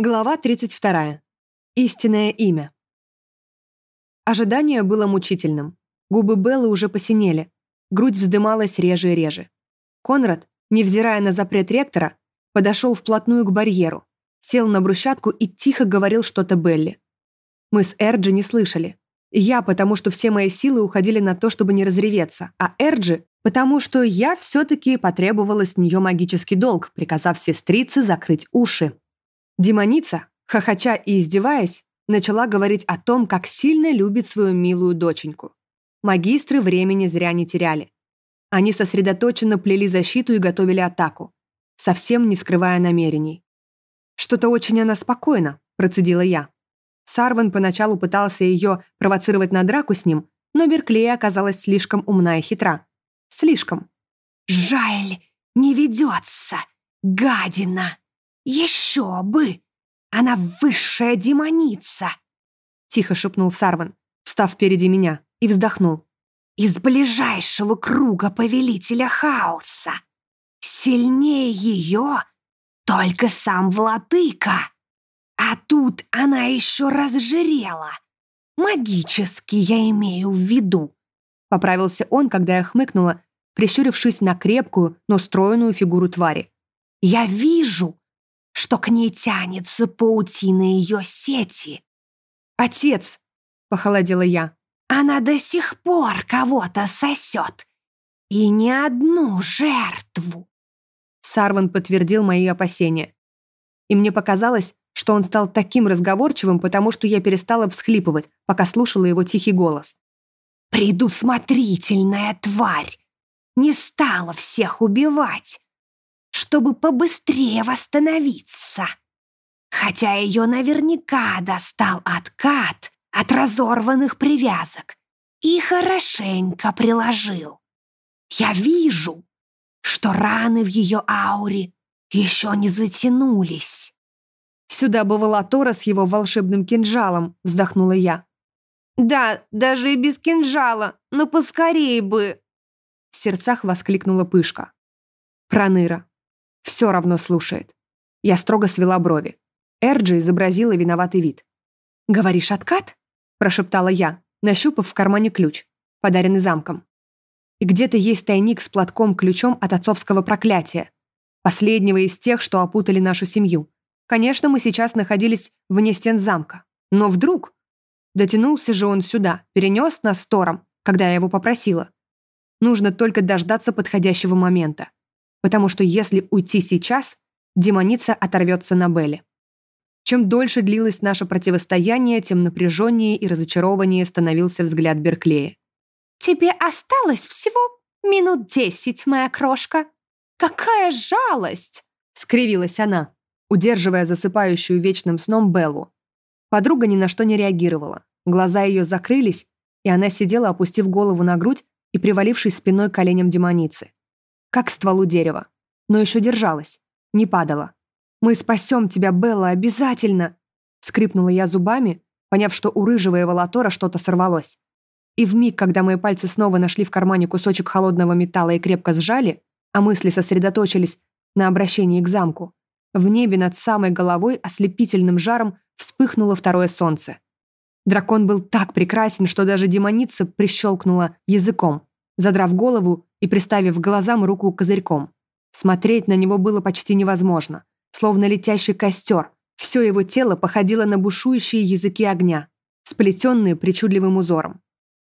Глава 32. Истинное имя. Ожидание было мучительным. Губы Беллы уже посинели. Грудь вздымалась реже и реже. Конрад, невзирая на запрет ректора, подошел вплотную к барьеру, сел на брусчатку и тихо говорил что-то Белли. Мы с Эрджи не слышали. Я, потому что все мои силы уходили на то, чтобы не разреветься, а Эрджи, потому что я все-таки потребовала с нее магический долг, приказав сестрице закрыть уши. Демоница, хохоча и издеваясь, начала говорить о том, как сильно любит свою милую доченьку. Магистры времени зря не теряли. Они сосредоточенно плели защиту и готовили атаку, совсем не скрывая намерений. «Что-то очень она спокойна», — процедила я. Сарван поначалу пытался ее провоцировать на драку с ним, но Берклея оказалась слишком умна и хитра. Слишком. «Жаль, не ведется, гадина!» «Еще бы! Она высшая демоница!» Тихо шепнул Сарван, встав впереди меня, и вздохнул. «Из ближайшего круга повелителя хаоса! Сильнее ее только сам владыка! А тут она еще разжирела! Магически я имею в виду!» Поправился он, когда я хмыкнула, прищурившись на крепкую, но стройную фигуру твари. «Я вижу, что к ней тянется паутина ее сети. «Отец!» — похолодела я. «Она до сих пор кого-то сосет. И не одну жертву!» Сарван подтвердил мои опасения. И мне показалось, что он стал таким разговорчивым, потому что я перестала всхлипывать, пока слушала его тихий голос. «Предусмотрительная тварь! Не стала всех убивать! Чтобы побыстрее восстановиться. Хотя ее наверняка достал откат от разорванных привязок и хорошенько приложил. Я вижу, что раны в ее ауре еще не затянулись. «Сюда бы Валатора с его волшебным кинжалом», — вздохнула я. «Да, даже и без кинжала, но поскорее бы!» В сердцах воскликнула Пышка. Проныра все равно слушает. Я строго свела брови. Эрджи изобразила виноватый вид. «Говоришь, откат?» – прошептала я, нащупав в кармане ключ, подаренный замком. И где-то есть тайник с платком-ключом от отцовского проклятия. Последнего из тех, что опутали нашу семью. Конечно, мы сейчас находились вне стен замка. Но вдруг... Дотянулся же он сюда, перенес нас с Тором, когда я его попросила. Нужно только дождаться подходящего момента потому что если уйти сейчас, демоница оторвется на Белле. Чем дольше длилось наше противостояние, тем напряженнее и разочарованнее становился взгляд Берклея. «Тебе осталось всего минут десять, моя крошка. Какая жалость!» — скривилась она, удерживая засыпающую вечным сном Беллу. Подруга ни на что не реагировала. Глаза ее закрылись, и она сидела, опустив голову на грудь и привалившись спиной к коленям демоницы как стволу дерева. Но еще держалась, не падала. «Мы спасем тебя, Белла, обязательно!» Скрипнула я зубами, поняв, что у рыжего эволатора что-то сорвалось. И в миг, когда мои пальцы снова нашли в кармане кусочек холодного металла и крепко сжали, а мысли сосредоточились на обращении к замку, в небе над самой головой ослепительным жаром вспыхнуло второе солнце. Дракон был так прекрасен, что даже демоница прищелкнула языком, задрав голову и приставив к глазам руку козырьком. Смотреть на него было почти невозможно, словно летящий костер. Все его тело походило на бушующие языки огня, сплетенные причудливым узором.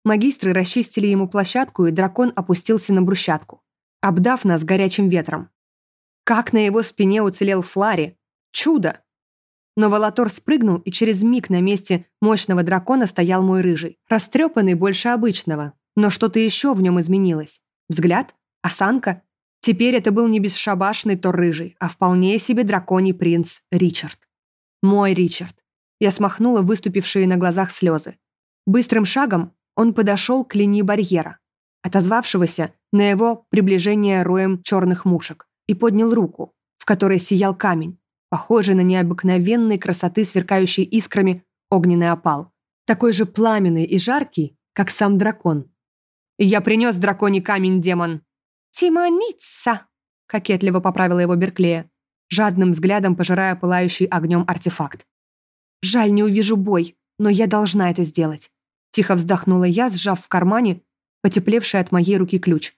Магистры расчистили ему площадку, и дракон опустился на брусчатку, обдав нас горячим ветром. Как на его спине уцелел Флари! Чудо! Но Валатор спрыгнул, и через миг на месте мощного дракона стоял мой рыжий, растрепанный больше обычного, но что-то еще в нем изменилось. Взгляд? Осанка? Теперь это был не бесшабашный Тор Рыжий, а вполне себе драконий принц Ричард. Мой Ричард. Я смахнула выступившие на глазах слезы. Быстрым шагом он подошел к линии барьера, отозвавшегося на его приближение роем черных мушек, и поднял руку, в которой сиял камень, похожий на необыкновенной красоты сверкающий искрами огненный опал, такой же пламенный и жаркий, как сам дракон. «Я принес драконий камень, демон!» «Тимоница!» — кокетливо поправила его Берклея. жадным взглядом пожирая пылающий огнем артефакт. «Жаль, не увижу бой, но я должна это сделать». Тихо вздохнула я, сжав в кармане потеплевший от моей руки ключ.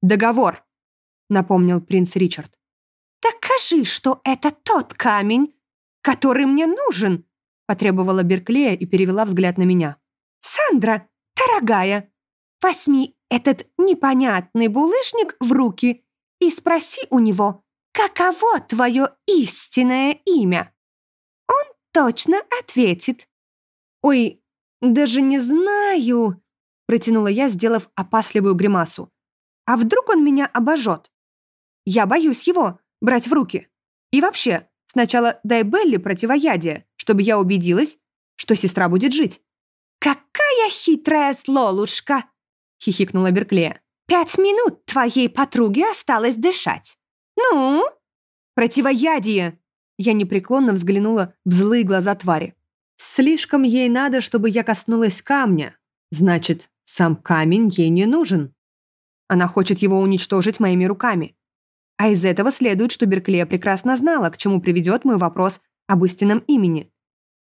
«Договор!» — напомнил принц Ричард. «Докажи, что это тот камень, который мне нужен!» — потребовала Берклея и перевела взгляд на меня. «Сандра, дорогая, возьми этот непонятный булыжник в руки и спроси у него, каково твое истинное имя. Он точно ответит». «Ой, даже не знаю», — протянула я, сделав опасливую гримасу. «А вдруг он меня обожжет? Я боюсь его брать в руки. И вообще, сначала дай Белли противоядие, чтобы я убедилась, что сестра будет жить». «Какая хитрая злолушка!» — хихикнула Берклея. «Пять минут твоей подруге осталось дышать. Ну?» «Противоядие!» Я непреклонно взглянула в злые глаза твари. Слишком ей надо, чтобы я коснулась камня. Значит, сам камень ей не нужен. Она хочет его уничтожить моими руками. А из этого следует, что Берклея прекрасно знала, к чему приведет мой вопрос об истинном имени,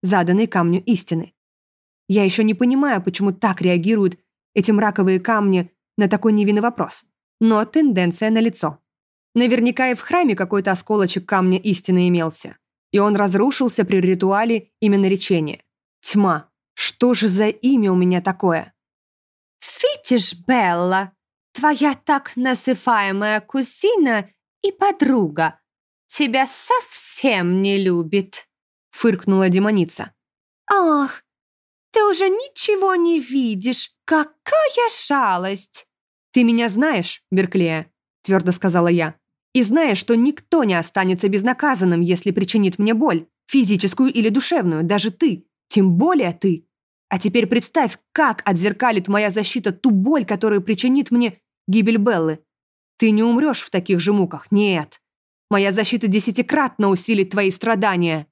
заданный камню истины. Я еще не понимаю, почему так реагируют эти мраковые камни на такой невинный вопрос. Но тенденция налицо. Наверняка и в храме какой-то осколочек камня истины имелся. И он разрушился при ритуале именно речения. Тьма. Что же за имя у меня такое? «Фитиш, Белла, твоя так называемая кузина и подруга тебя совсем не любит», — фыркнула демоница. «Ах, ты уже ничего не видишь! Какая шалость!» «Ты меня знаешь, Берклея», — твердо сказала я. «И знаешь, что никто не останется безнаказанным, если причинит мне боль, физическую или душевную, даже ты, тем более ты. А теперь представь, как отзеркалит моя защита ту боль, которую причинит мне гибель Беллы. Ты не умрешь в таких же муках, нет. Моя защита десятикратно усилит твои страдания».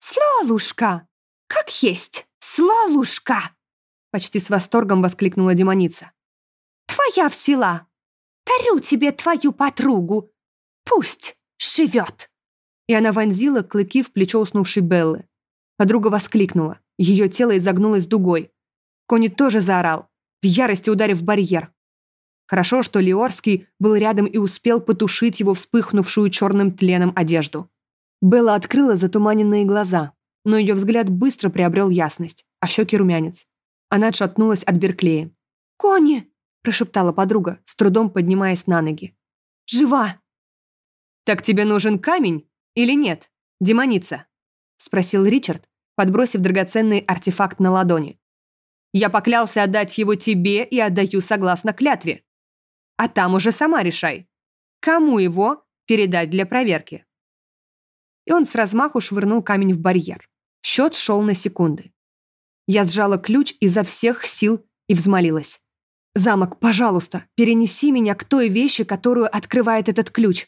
«Слолушка! Как есть!» «Слолушка!» — почти с восторгом воскликнула демоница. «Твоя всела! Тарю тебе твою подругу! Пусть живет!» И она вонзила клыки в плечо уснувшей Беллы. Подруга воскликнула. Ее тело изогнулось дугой. Кони тоже заорал, в ярости ударив барьер. Хорошо, что Леорский был рядом и успел потушить его вспыхнувшую черным тленом одежду. Белла открыла затуманенные глаза, но ее взгляд быстро приобрел ясность, а щеки румянец. Она отшатнулась от Берклея. «Кони!» – прошептала подруга, с трудом поднимаясь на ноги. «Жива!» «Так тебе нужен камень или нет, демоница?» – спросил Ричард, подбросив драгоценный артефакт на ладони. «Я поклялся отдать его тебе и отдаю согласно клятве. А там уже сама решай, кому его передать для проверки». И он с размаху швырнул камень в барьер. Счет шел на секунды. Я сжала ключ изо всех сил и взмолилась. «Замок, пожалуйста, перенеси меня к той вещи, которую открывает этот ключ».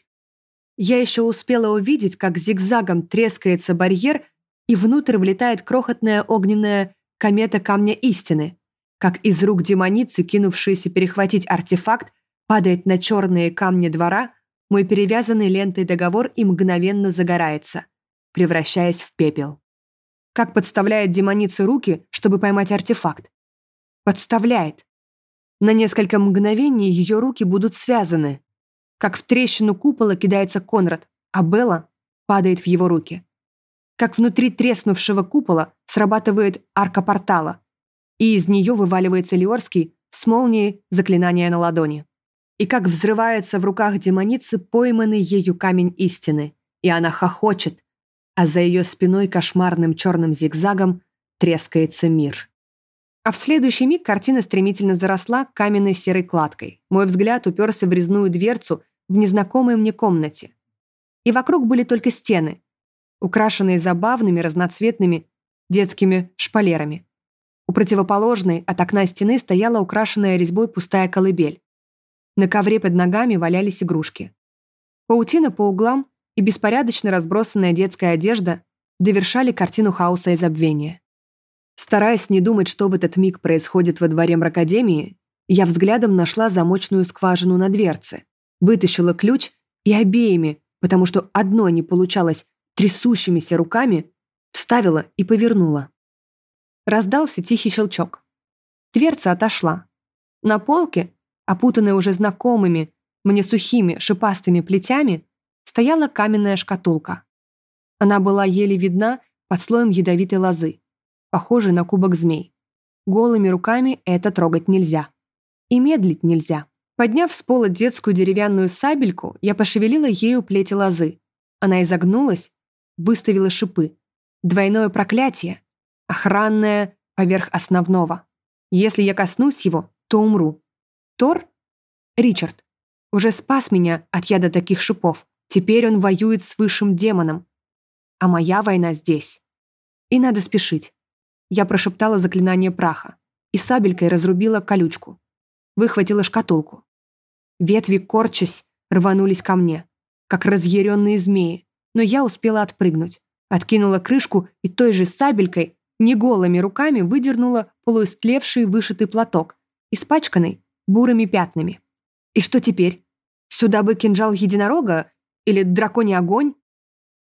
Я еще успела увидеть, как зигзагом трескается барьер, и внутрь влетает крохотная огненная комета камня истины, как из рук демоницы, кинувшейся перехватить артефакт, падает на черные камни двора, мой перевязанный лентой договор и мгновенно загорается, превращаясь в пепел. Как подставляет демоница руки, чтобы поймать артефакт. Подставляет. На несколько мгновений ее руки будут связаны. Как в трещину купола кидается Конрад, а Белла падает в его руки. Как внутри треснувшего купола срабатывает арка портала, и из нее вываливается Леорский с молнией заклинания на ладони. И как взрывается в руках демоницы пойманный ею камень истины, и она хохочет, а за ее спиной кошмарным черным зигзагом трескается мир. А в следующий миг картина стремительно заросла каменной серой кладкой. Мой взгляд уперся в резную дверцу в незнакомой мне комнате. И вокруг были только стены, украшенные забавными разноцветными детскими шпалерами. У противоположной от окна стены стояла украшенная резьбой пустая колыбель. На ковре под ногами валялись игрушки. Паутина по углам и беспорядочно разбросанная детская одежда довершали картину хаоса и забвения. Стараясь не думать, что в этот миг происходит во дворе мракадемии, я взглядом нашла замочную скважину на дверце, вытащила ключ и обеими, потому что одной не получалось трясущимися руками, вставила и повернула. Раздался тихий щелчок. Дверца отошла. На полке, опутанной уже знакомыми, мне сухими шипастыми плетями, стояла каменная шкатулка. Она была еле видна под слоем ядовитой лозы, похожей на кубок змей. Голыми руками это трогать нельзя. И медлить нельзя. Подняв с пола детскую деревянную сабельку, я пошевелила ею плети лозы. Она изогнулась, выставила шипы. Двойное проклятие, охранное поверх основного. Если я коснусь его, то умру. Тор, Ричард, уже спас меня от яда таких шипов. Теперь он воюет с высшим демоном. А моя война здесь. И надо спешить. Я прошептала заклинание праха и сабелькой разрубила колючку. Выхватила шкатулку. Ветви, корчась, рванулись ко мне, как разъяренные змеи, но я успела отпрыгнуть. Откинула крышку и той же сабелькой, не голыми руками, выдернула полуистлевший вышитый платок, испачканный бурыми пятнами. И что теперь? Сюда бы кинжал единорога или драконий огонь?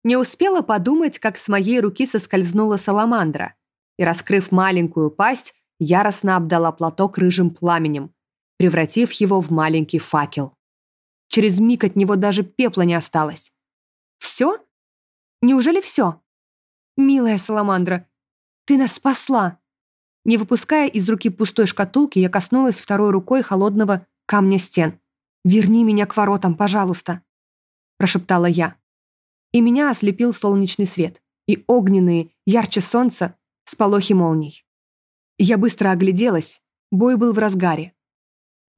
Не успела подумать, как с моей руки соскользнула саламандра и, раскрыв маленькую пасть, яростно обдала платок рыжим пламенем, превратив его в маленький факел. Через миг от него даже пепла не осталось. «Все? Неужели все? Милая Саламандра, ты нас спасла!» Не выпуская из руки пустой шкатулки, я коснулась второй рукой холодного камня стен. «Верни меня к воротам, пожалуйста!» Прошептала я. И меня ослепил солнечный свет и огненные, ярче солнца, сполохи молний. Я быстро огляделась, бой был в разгаре.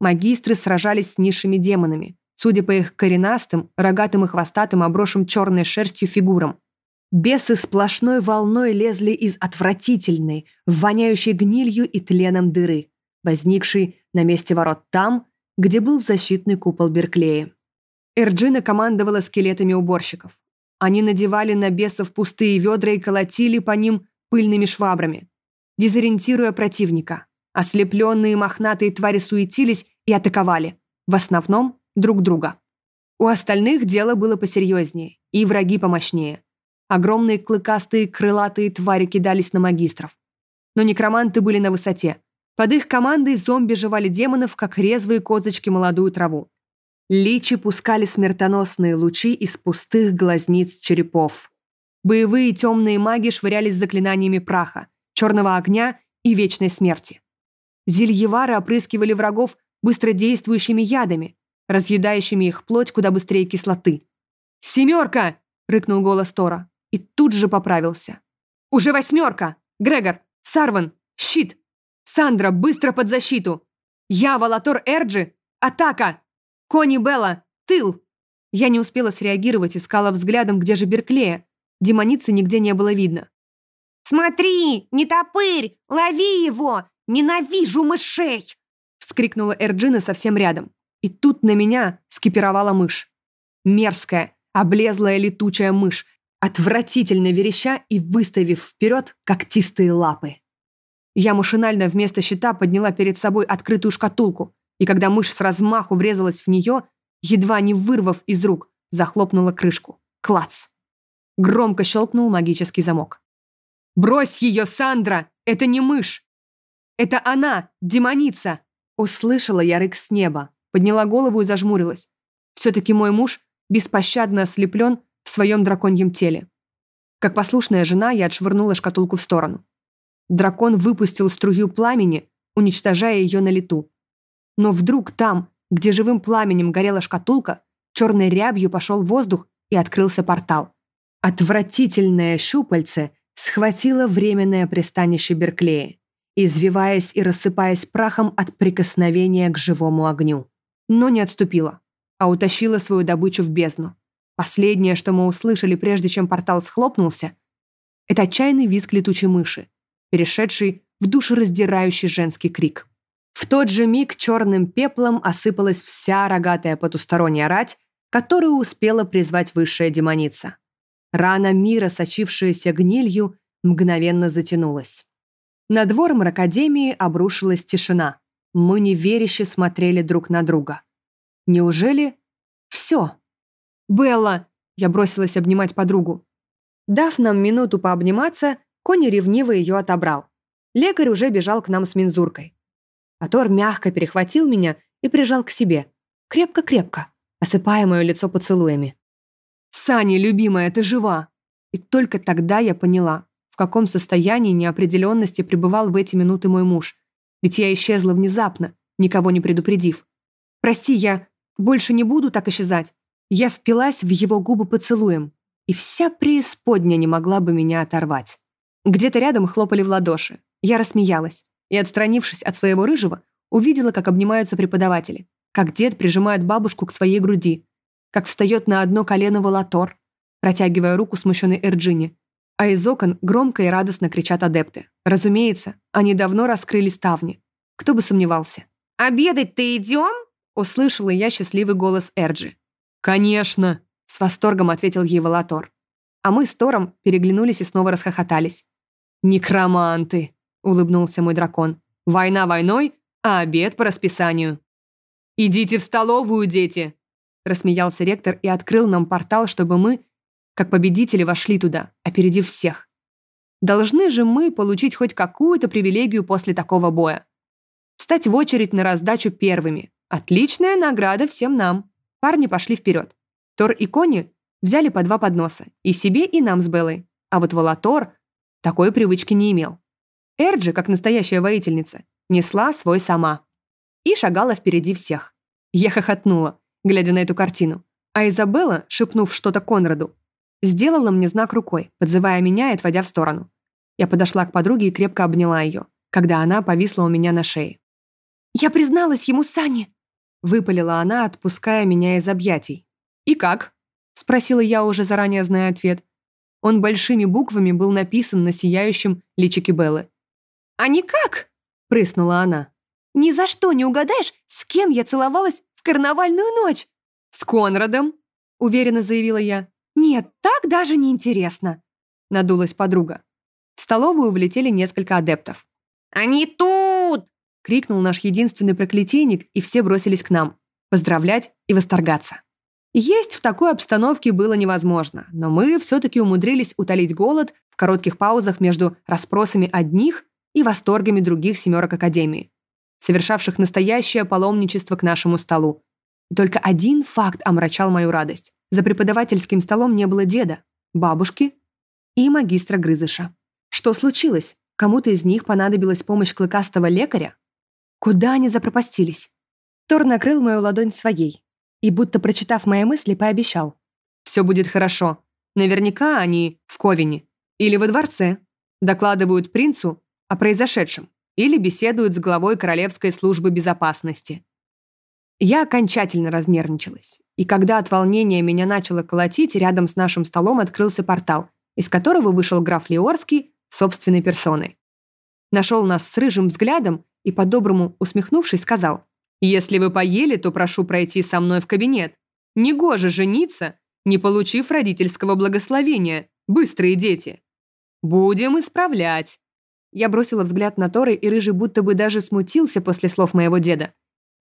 Магистры сражались с низшими демонами, судя по их коренастым, рогатым и хвостатым, оброшим черной шерстью фигурам. Бесы сплошной волной лезли из отвратительной, воняющей гнилью и тленом дыры, возникшей на месте ворот там, где был защитный купол Берклея. Эрджина командовала скелетами уборщиков. Они надевали на бесов пустые ведра и колотили по ним пыльными швабрами, дезориентируя противника. Ослепленные мохнатые твари суетились и атаковали, в основном друг друга. У остальных дело было посерьезнее, и враги помощнее. Огромные клыкастые крылатые твари кидались на магистров. Но некроманты были на высоте. Под их командой зомби жевали демонов, как резвые козочки молодую траву. Личи пускали смертоносные лучи из пустых глазниц черепов. Боевые темные маги швырялись заклинаниями праха, черного огня и вечной смерти. Зельевары опрыскивали врагов быстродействующими ядами, разъедающими их плоть куда быстрее кислоты. «Семерка!» — рыкнул голос Тора. И тут же поправился. «Уже восьмерка! Грегор! Сарван! Щит! Сандра, быстро под защиту! Я, Валатор Эрджи! Атака! Кони Белла! Тыл!» Я не успела среагировать, искала взглядом, где же Берклея. Демоницы нигде не было видно. «Смотри, не топырь! Лови его! Ненавижу мышей!» вскрикнула Эрджина совсем рядом. И тут на меня скипировала мышь. Мерзкая, облезлая летучая мышь, отвратительно вереща и выставив вперед когтистые лапы. Я машинально вместо щита подняла перед собой открытую шкатулку, и когда мышь с размаху врезалась в нее, едва не вырвав из рук, захлопнула крышку. Клац! Громко щелкнул магический замок. «Брось ее, Сандра! Это не мышь! Это она, демоница!» Услышала я рык с неба, подняла голову и зажмурилась. Все-таки мой муж беспощадно ослеплен в своем драконьем теле. Как послушная жена, я отшвырнула шкатулку в сторону. Дракон выпустил струю пламени, уничтожая ее на лету. Но вдруг там, где живым пламенем горела шкатулка, черной рябью пошел воздух и открылся портал. Отвратительное щупальце схватило временное пристанище Берклея извиваясь и рассыпаясь прахом от прикосновения к живому огню. Но не отступила, а утащила свою добычу в бездну. Последнее, что мы услышали, прежде чем портал схлопнулся, это отчаянный визг летучей мыши, перешедший в душераздирающий женский крик. В тот же миг черным пеплом осыпалась вся рогатая потусторонняя рать, которую успела призвать высшая демоница. Рана мира, сочившаяся гнилью, мгновенно затянулась. На двор мракадемии обрушилась тишина. Мы неверяще смотрели друг на друга. Неужели все? «Белла, Я бросилась обнимать подругу. Дав нам минуту пообниматься, Кони ревниво ее отобрал. Лекарь уже бежал к нам с мензуркой. А Тор мягко перехватил меня и прижал к себе. Крепко-крепко, осыпая мое лицо поцелуями. «Саня, любимая, ты жива!» И только тогда я поняла, в каком состоянии неопределенности пребывал в эти минуты мой муж. Ведь я исчезла внезапно, никого не предупредив. «Прости, я больше не буду так исчезать». Я впилась в его губы поцелуем, и вся преисподня не могла бы меня оторвать. Где-то рядом хлопали в ладоши. Я рассмеялась и, отстранившись от своего рыжего, увидела, как обнимаются преподаватели, как дед прижимает бабушку к своей груди, как встает на одно колено Волатор, протягивая руку смущенной Эрджине, а из окон громко и радостно кричат адепты. Разумеется, они давно раскрыли ставни. Кто бы сомневался. «Обедать-то идем?» Услышала я счастливый голос Эрджи. «Конечно!» — с восторгом ответил ей Волатор. А мы с Тором переглянулись и снова расхохотались. «Некроманты!» — улыбнулся мой дракон. «Война войной, а обед по расписанию». «Идите в столовую, дети!» Рассмеялся ректор и открыл нам портал, чтобы мы, как победители, вошли туда, опередив всех. Должны же мы получить хоть какую-то привилегию после такого боя. Встать в очередь на раздачу первыми. Отличная награда всем нам. Парни пошли вперед. Тор и Кони взяли по два подноса. И себе, и нам с Беллой. А вот Волатор такой привычки не имел. Эрджи, как настоящая воительница, несла свой сама. И шагала впереди всех. Я хохотнула, глядя на эту картину. А Изабелла, шепнув что-то Конраду, сделала мне знак рукой, подзывая меня и отводя в сторону. Я подошла к подруге и крепко обняла ее, когда она повисла у меня на шее. «Я призналась ему Сане!» Выпалила она, отпуская меня из объятий. «И как?» Спросила я, уже заранее зная ответ. Он большими буквами был написан на сияющем личике Беллы. «А никак!» — прыснула она. «Ни за что не угадаешь, с кем я целовалась в карнавальную ночь!» «С Конрадом!» — уверенно заявила я. «Нет, так даже не интересно!» — надулась подруга. В столовую влетели несколько адептов. «Они тут!» — крикнул наш единственный проклятийник, и все бросились к нам. Поздравлять и восторгаться. Есть в такой обстановке было невозможно, но мы все-таки умудрились утолить голод в коротких паузах между расспросами одних и восторгами других семерок Академии, совершавших настоящее паломничество к нашему столу. И только один факт омрачал мою радость. За преподавательским столом не было деда, бабушки и магистра Грызыша. Что случилось? Кому-то из них понадобилась помощь клыкастого лекаря? Куда они запропастились? Тор накрыл мою ладонь своей, и, будто прочитав мои мысли, пообещал. «Все будет хорошо. Наверняка они в Ковине. Или во дворце. Докладывают принцу о произошедшем. Или беседуют с главой Королевской службы безопасности». Я окончательно разнервничалась. И когда от волнения меня начало колотить, рядом с нашим столом открылся портал, из которого вышел граф Леорский собственной персоной. Нашел нас с рыжим взглядом и, по-доброму усмехнувшись, сказал если вы поели, то прошу пройти со мной в кабинет. Негоже жениться, не получив родительского благословения. Быстрые дети. Будем исправлять. Я бросила взгляд на Торы, и Рыжий будто бы даже смутился после слов моего деда.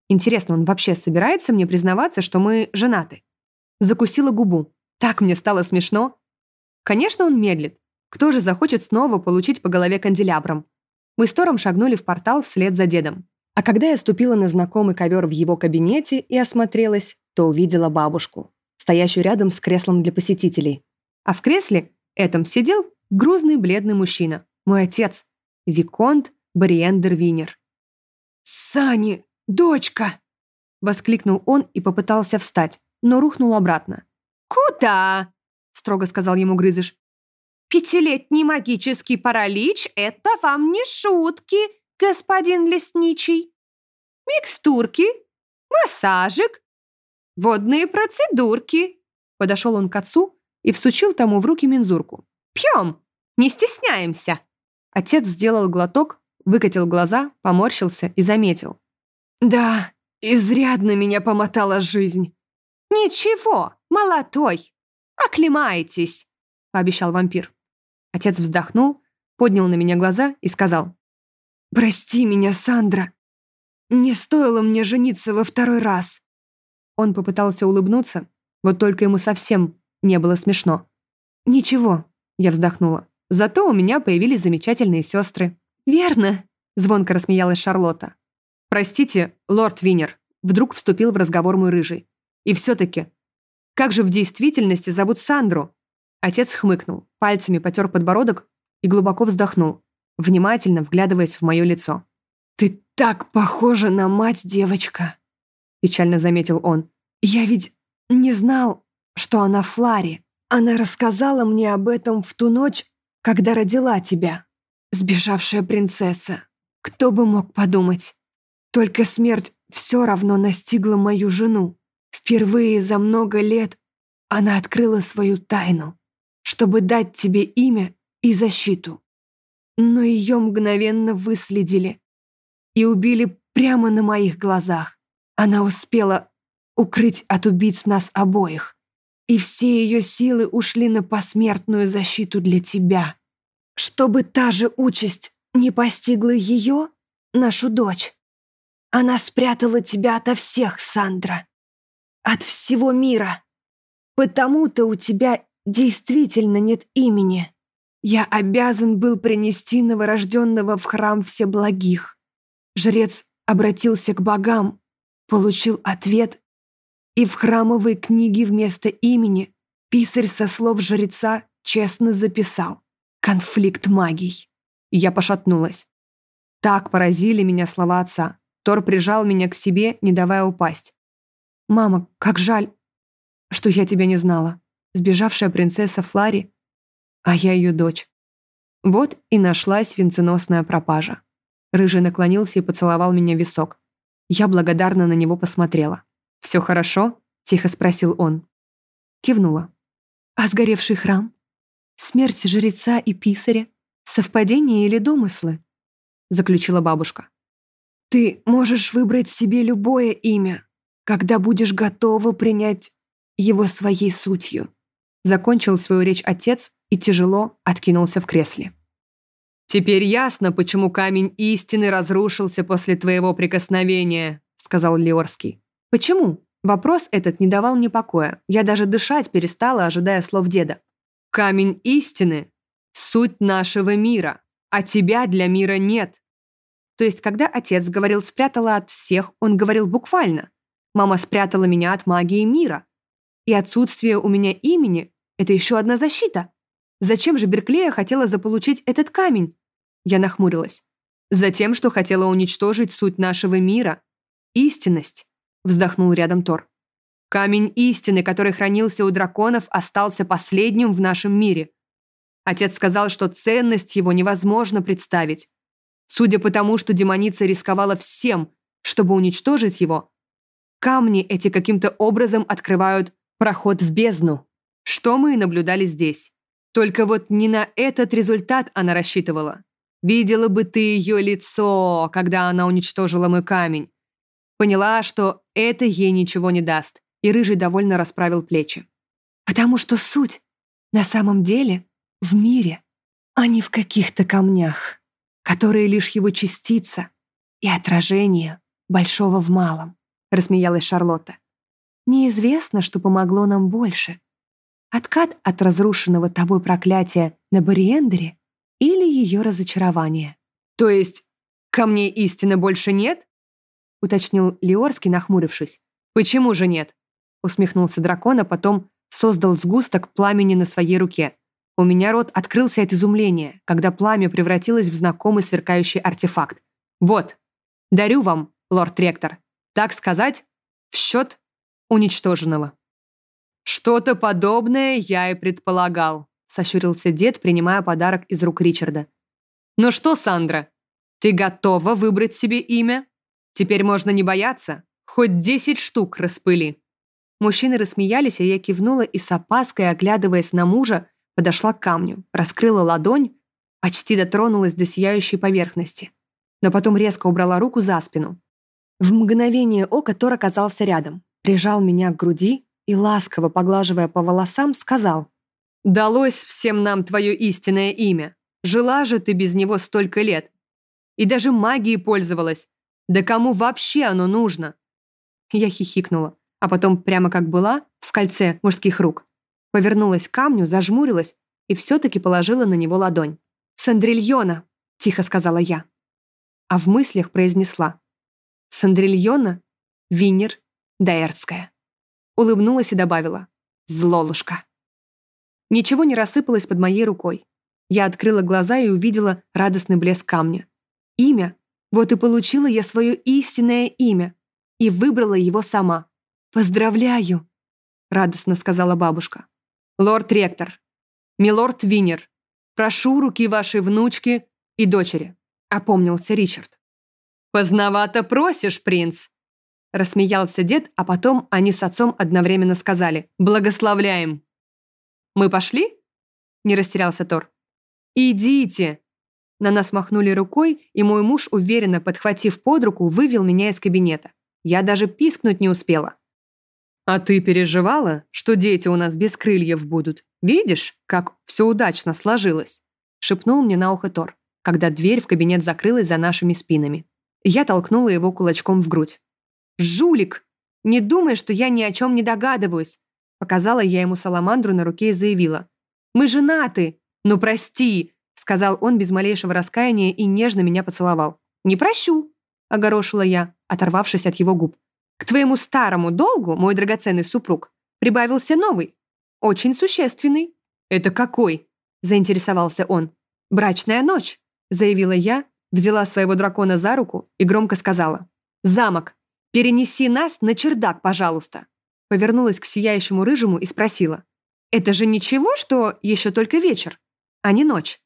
Интересно, он вообще собирается мне признаваться, что мы женаты? Закусила губу. Так мне стало смешно. Конечно, он медлит. Кто же захочет снова получить по голове канделябром? Мы с Тором шагнули в портал вслед за дедом. А когда я ступила на знакомый ковер в его кабинете и осмотрелась, то увидела бабушку, стоящую рядом с креслом для посетителей. А в кресле этом сидел грузный бледный мужчина, мой отец, Виконт Бриендер Винер. «Сани, дочка!» — воскликнул он и попытался встать, но рухнул обратно. «Куда?» — строго сказал ему Грызыш. «Пятилетний магический паралич — это вам не шутки, господин лесничий. Микстурки, массажик, водные процедурки. Подошел он к отцу и всучил тому в руки мензурку. Пьем, не стесняемся. Отец сделал глоток, выкатил глаза, поморщился и заметил. Да, изрядно меня помотала жизнь. Ничего, молотой, оклемаетесь, пообещал вампир. Отец вздохнул, поднял на меня глаза и сказал. «Прости меня, Сандра. Не стоило мне жениться во второй раз». Он попытался улыбнуться, вот только ему совсем не было смешно. «Ничего», — я вздохнула. «Зато у меня появились замечательные сестры». «Верно», — звонко рассмеялась Шарлотта. «Простите, лорд Винер», — вдруг вступил в разговор мой рыжий. «И все-таки, как же в действительности зовут Сандру?» Отец хмыкнул, пальцами потер подбородок и глубоко вздохнул, внимательно вглядываясь в мое лицо. «Ты так похожа на мать, девочка!» Печально заметил он. «Я ведь не знал, что она Флари. Она рассказала мне об этом в ту ночь, когда родила тебя. Сбежавшая принцесса. Кто бы мог подумать? Только смерть все равно настигла мою жену. Впервые за много лет она открыла свою тайну, чтобы дать тебе имя и защиту. Но ее мгновенно выследили и убили прямо на моих глазах. Она успела укрыть от убийц нас обоих и все ее силы ушли на посмертную защиту для тебя. Чтобы та же участь не постигла ее, нашу дочь. Она спрятала тебя ото всех, Сандра. От всего мира. Потому-то у тебя действительно нет имени. Я обязан был принести новорожденного в храм всеблагих. Жрец обратился к богам, получил ответ и в храмовой книге вместо имени писарь со слов жреца честно записал «Конфликт магий». Я пошатнулась. Так поразили меня слова отца. Тор прижал меня к себе, не давая упасть. «Мама, как жаль, что я тебя не знала. Сбежавшая принцесса Флари, а я ее дочь». Вот и нашлась венценосная пропажа. Рыжий наклонился и поцеловал меня в висок. Я благодарно на него посмотрела. «Все хорошо?» — тихо спросил он. Кивнула. «А сгоревший храм? Смерть жреца и писаря? Совпадение или домыслы?» — заключила бабушка. «Ты можешь выбрать себе любое имя, когда будешь готова принять его своей сутью», — закончил свою речь отец и тяжело откинулся в кресле. «Теперь ясно, почему камень истины разрушился после твоего прикосновения», — сказал Леорский. Почему? Вопрос этот не давал мне покоя. Я даже дышать перестала, ожидая слов деда. Камень истины — суть нашего мира, а тебя для мира нет. То есть, когда отец говорил «спрятала от всех», он говорил буквально. Мама спрятала меня от магии мира. И отсутствие у меня имени — это еще одна защита. Зачем же Берклея хотела заполучить этот камень? Я нахмурилась. Затем, что хотела уничтожить суть нашего мира. Истинность вздохнул рядом Тор. Камень истины, который хранился у драконов, остался последним в нашем мире. Отец сказал, что ценность его невозможно представить. Судя по тому, что демоница рисковала всем, чтобы уничтожить его, камни эти каким-то образом открывают проход в бездну. Что мы и наблюдали здесь. Только вот не на этот результат она рассчитывала. Видела бы ты ее лицо, когда она уничтожила мой камень. Поняла, что это ей ничего не даст, и Рыжий довольно расправил плечи. Потому что суть на самом деле в мире, а не в каких-то камнях, которые лишь его частица и отражение большого в малом, рассмеялась Шарлотта. Неизвестно, что помогло нам больше. Откат от разрушенного тобой проклятия на Бариендере или ее разочарование. То есть камней истины больше нет? — уточнил Леорский, нахмурившись. «Почему же нет?» — усмехнулся дракон, а потом создал сгусток пламени на своей руке. У меня рот открылся от изумления, когда пламя превратилось в знакомый сверкающий артефакт. «Вот, дарю вам, лорд-ректор, так сказать, в счет уничтоженного». «Что-то подобное я и предполагал», — сощурился дед, принимая подарок из рук Ричарда. «Ну что, Сандра, ты готова выбрать себе имя?» Теперь можно не бояться. Хоть десять штук распыли. Мужчины рассмеялись, а я кивнула и с опаской, оглядываясь на мужа, подошла к камню, раскрыла ладонь, почти дотронулась до сияющей поверхности. Но потом резко убрала руку за спину. В мгновение ока Тор оказался рядом, прижал меня к груди и, ласково поглаживая по волосам, сказал «Далось всем нам твое истинное имя. Жила же ты без него столько лет. И даже магией пользовалась, да кому вообще оно нужно? Я хихикнула, а потом, прямо как была, в кольце мужских рук, Повернулась к камню, зажмурилась и все-таки положила на него ладонь. «Сандрильона!» — тихо сказала я. А в мыслях произнесла. «Сандрильона, Винер, Даэртская». Улыбнулась и добавила. «Злолушка». Ничего не рассыпалось под моей рукой. Я открыла глаза и увидела радостный блеск камня. Имя. Вот и получила я свое истинное имя. И выбрала его сама. «Поздравляю!» — радостно сказала бабушка. «Лорд-ректор, милорд Винер, прошу руки вашей внучки и дочери», — опомнился Ричард. «Поздновато просишь, принц!» Рассмеялся дед, а потом они с отцом одновременно сказали «Благословляем!» «Мы пошли?» Не растерялся Тор. «Идите!» На нас махнули рукой, и мой муж, уверенно подхватив под руку, вывел меня из кабинета. Я даже пискнуть не успела. «А ты переживала, что дети у нас без крыльев будут? Видишь, как все удачно сложилось?» шепнул мне на ухо Тор, когда дверь в кабинет закрылась за нашими спинами. Я толкнула его кулачком в грудь. «Жулик! Не думай, что я ни о чем не догадываюсь!» Показала я ему саламандру на руке и заявила. «Мы женаты! Ну прости!» сказал он без малейшего раскаяния и нежно меня поцеловал. «Не прощу!» — огорошила я, оторвавшись от его губ. К твоему старому долгу, мой драгоценный супруг, прибавился новый, очень существенный. Это какой? Заинтересовался он. Брачная ночь, заявила я, взяла своего дракона за руку и громко сказала. Замок, перенеси нас на чердак, пожалуйста. Повернулась к сияющему рыжему и спросила. Это же ничего, что еще только вечер, а не ночь.